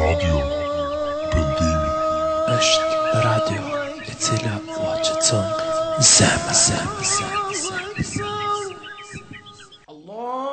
راديو بنديني عشق راديو لتلا واجتون زام زام زام زام الله